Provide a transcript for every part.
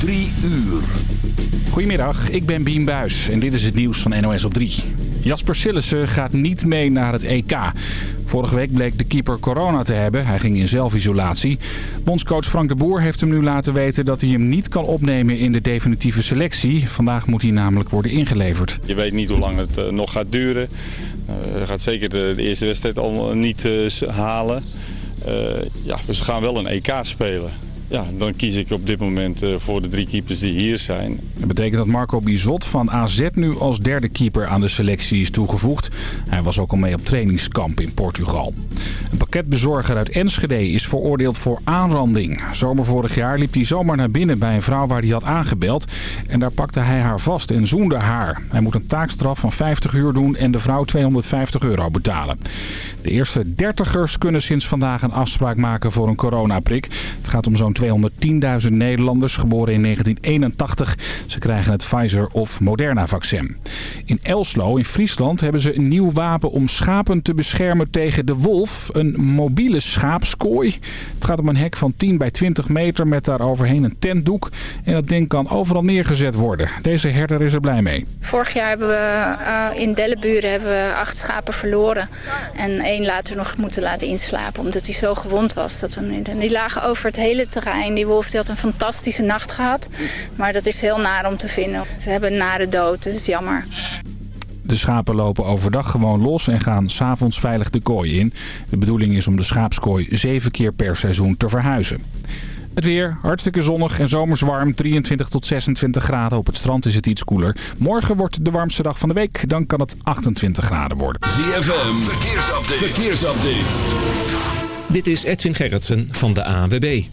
Drie uur. Goedemiddag, ik ben Bien Buis en dit is het nieuws van NOS op 3. Jasper Sillissen gaat niet mee naar het EK. Vorige week bleek de keeper corona te hebben. Hij ging in zelfisolatie. Bondscoach Frank de Boer heeft hem nu laten weten dat hij hem niet kan opnemen in de definitieve selectie. Vandaag moet hij namelijk worden ingeleverd. Je weet niet hoe lang het uh, nog gaat duren. Uh, hij gaat zeker de, eerste wedstrijd al niet uh, halen. ja, dus we gaan wel een EK spelen ja, dan kies ik op dit moment uh, voor de drie keepers die hier zijn. Dat betekent dat Marco Bizot van AZ nu als derde keeper aan de selectie is toegevoegd. Hij was ook al mee op trainingskamp in Portugal. Een pakketbezorger uit Enschede is veroordeeld voor aanranding. Zomer vorig jaar liep hij zomaar naar binnen bij een vrouw waar hij had aangebeld. En daar pakte hij haar vast en zoende haar. Hij moet een taakstraf van 50 uur doen en de vrouw 250 euro betalen. De eerste dertigers kunnen sinds vandaag een afspraak maken voor een coronaprik. Het gaat om zo'n 210.000 Nederlanders geboren in 1981. Ze krijgen het Pfizer of Moderna-vaccin. In Elslo in Friesland hebben ze een nieuw wapen om schapen te beschermen tegen de wolf. Een mobiele schaapskooi. Het gaat om een hek van 10 bij 20 meter met daaroverheen een tentdoek. En dat ding kan overal neergezet worden. Deze herder is er blij mee. Vorig jaar hebben we uh, in Delleburen hebben we acht schapen verloren. En één later nog moeten laten inslapen omdat hij zo gewond was. Dat we, die lagen over het hele terrein die wolf die had een fantastische nacht gehad. Maar dat is heel naar om te vinden. Ze hebben een nare dood, dat is jammer. De schapen lopen overdag gewoon los en gaan s'avonds veilig de kooi in. De bedoeling is om de schaapskooi zeven keer per seizoen te verhuizen. Het weer, hartstikke zonnig en zomers warm. 23 tot 26 graden. Op het strand is het iets koeler. Morgen wordt de warmste dag van de week. Dan kan het 28 graden worden. ZFM, verkeersupdate. verkeersupdate. Dit is Edwin Gerritsen van de ANWB.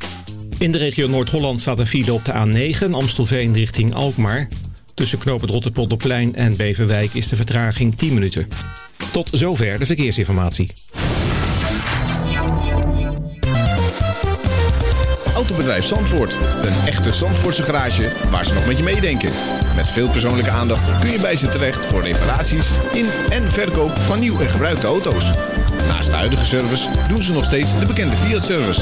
In de regio Noord-Holland staat een file op de A9 Amstelveen richting Alkmaar. Tussen knooppunt Rotterpolderplein en Beverwijk is de vertraging 10 minuten. Tot zover de verkeersinformatie. Autobedrijf Zandvoort. Een echte Zandvoortse garage waar ze nog met je meedenken. Met veel persoonlijke aandacht kun je bij ze terecht voor reparaties in en verkoop van nieuw en gebruikte auto's. Naast de huidige service doen ze nog steeds de bekende Fiat-service.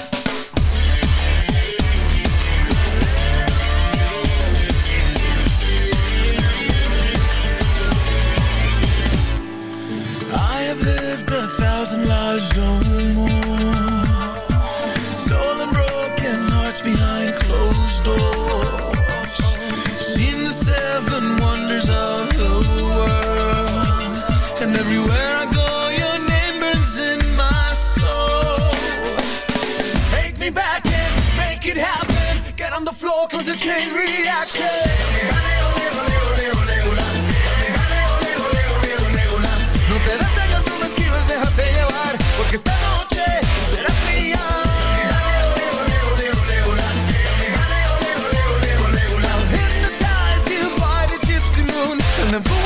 the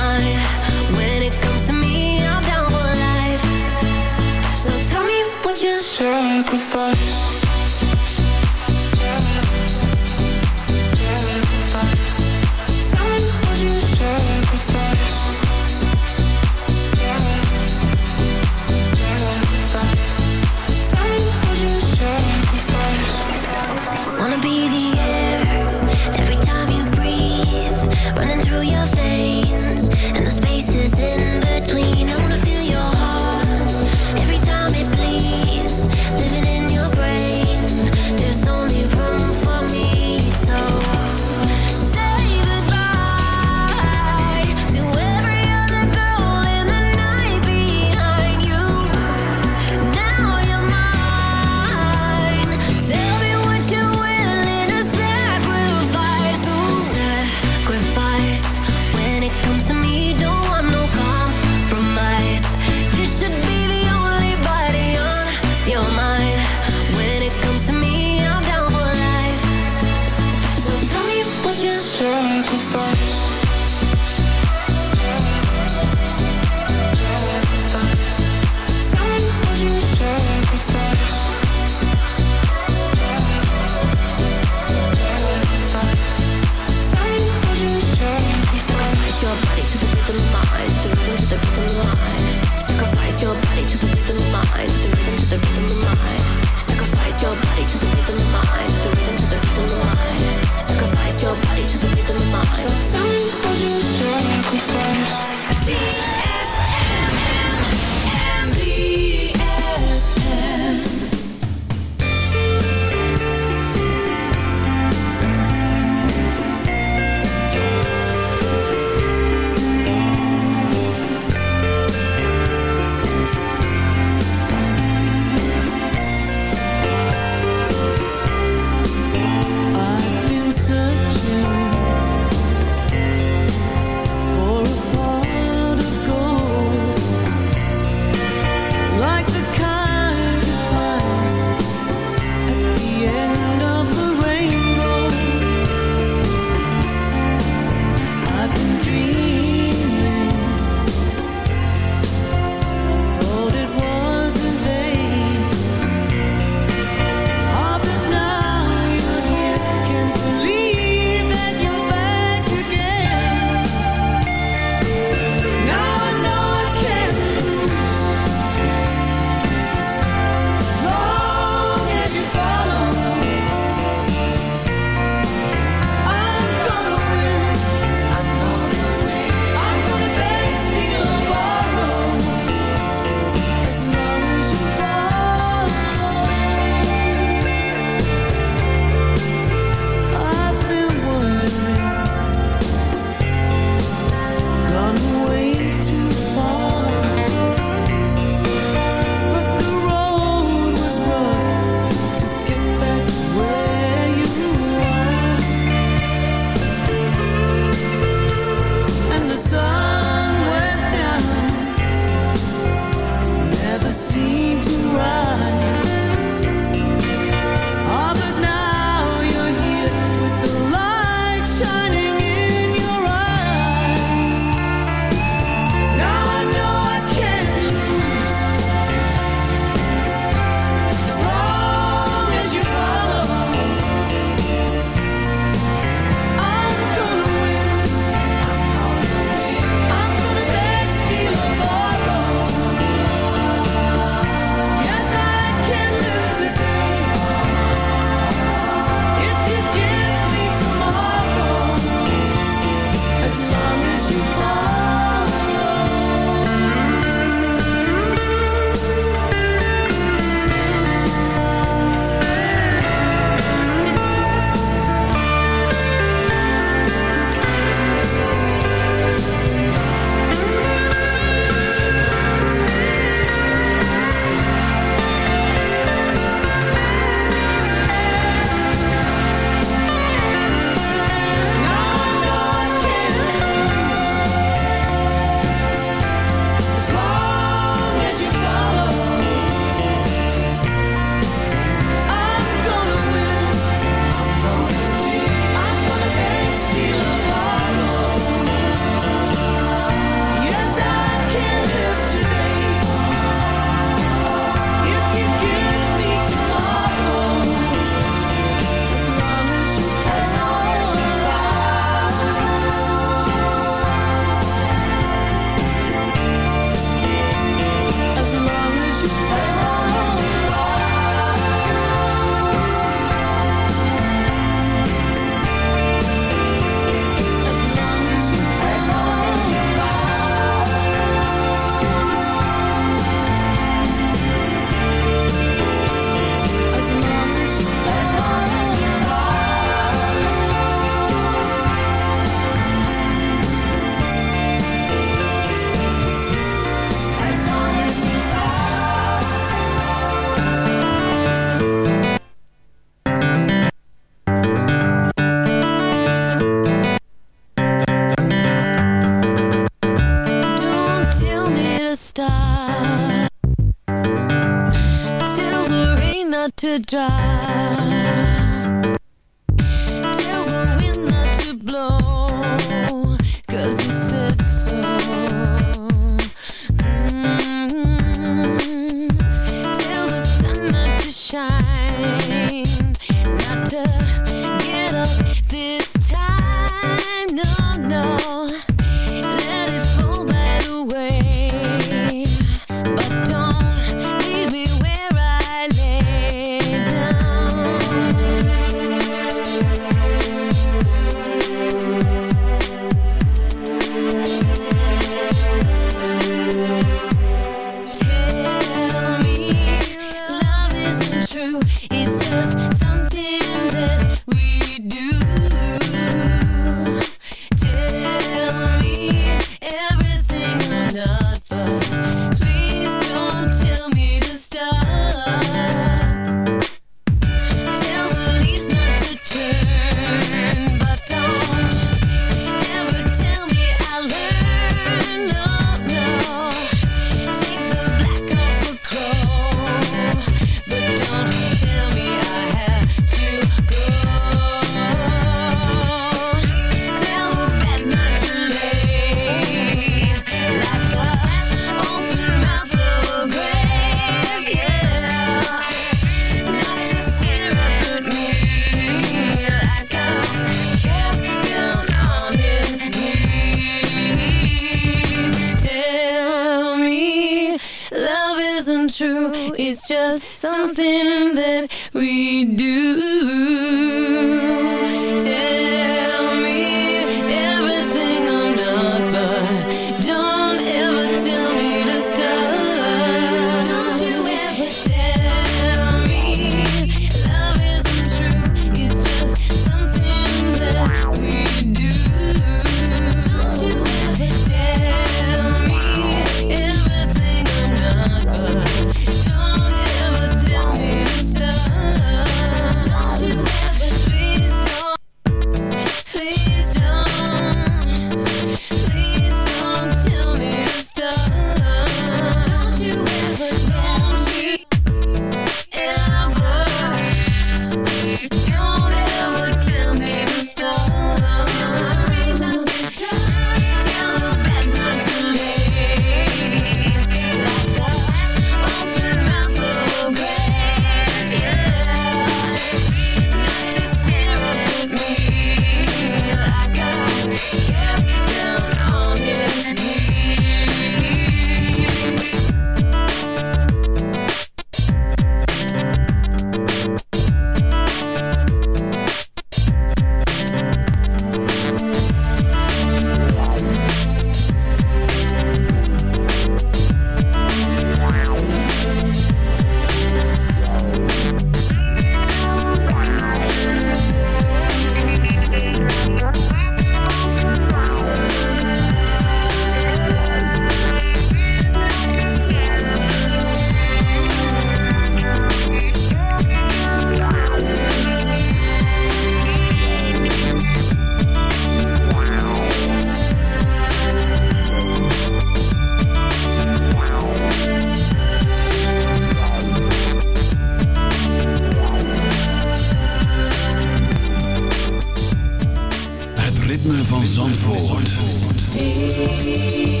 Zandvoort.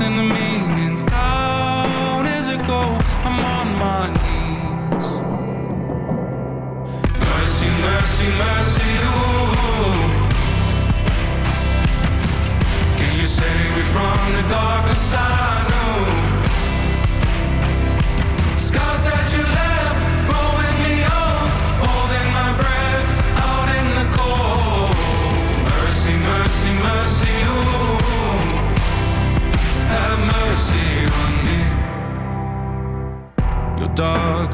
In the middle.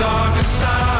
darkest hour.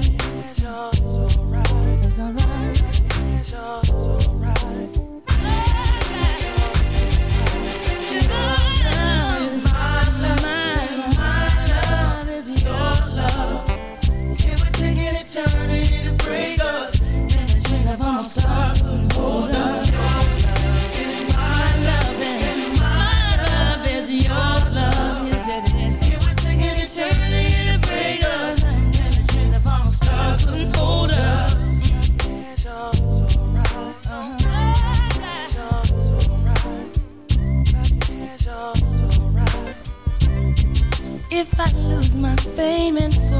If I lose my fame and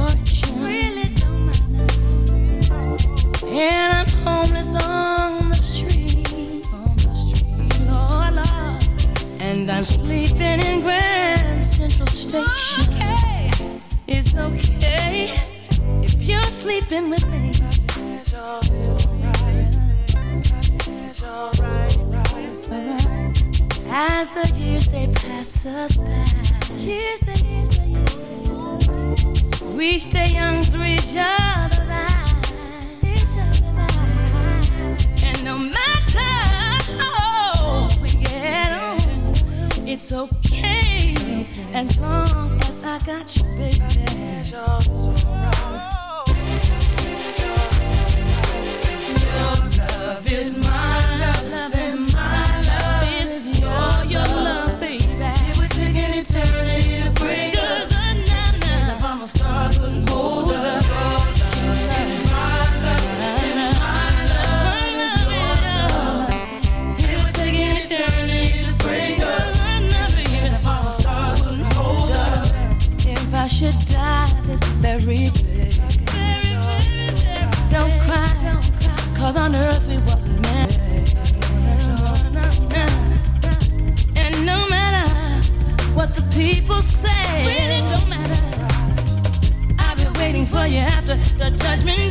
we stay young through each other's eyes. And no matter how we get it's okay, it's okay. as long as I got you, baby. you say really don't matter. I've been waiting for you after the judgment